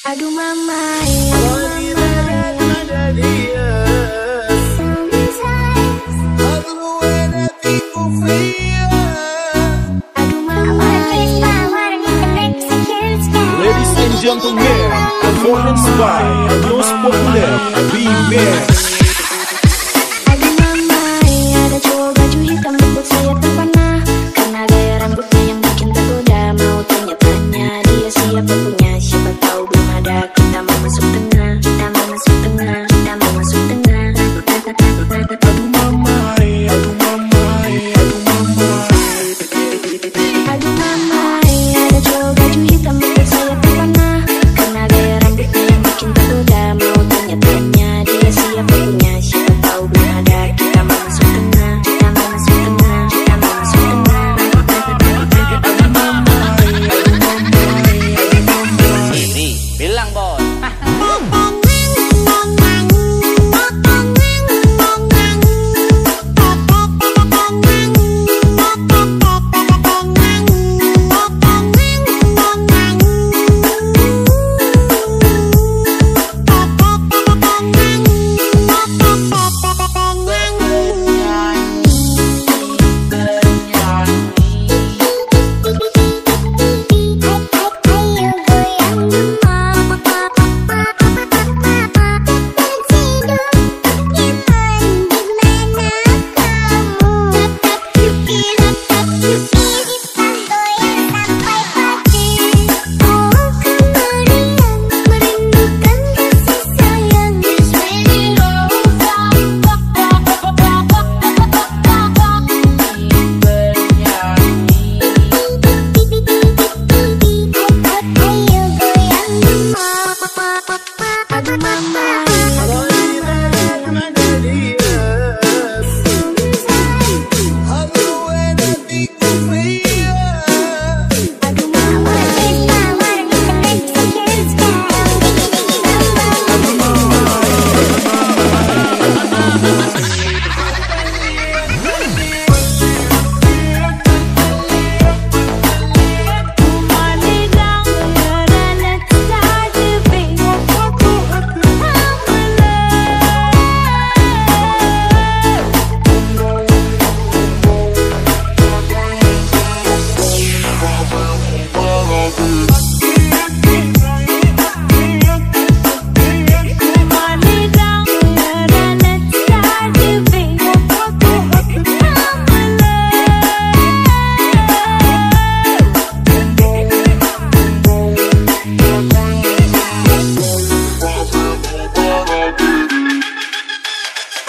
Aduh mama Ladies and gentlemen, performance by Los Popular Remix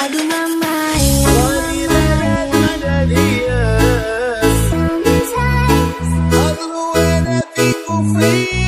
I do my free.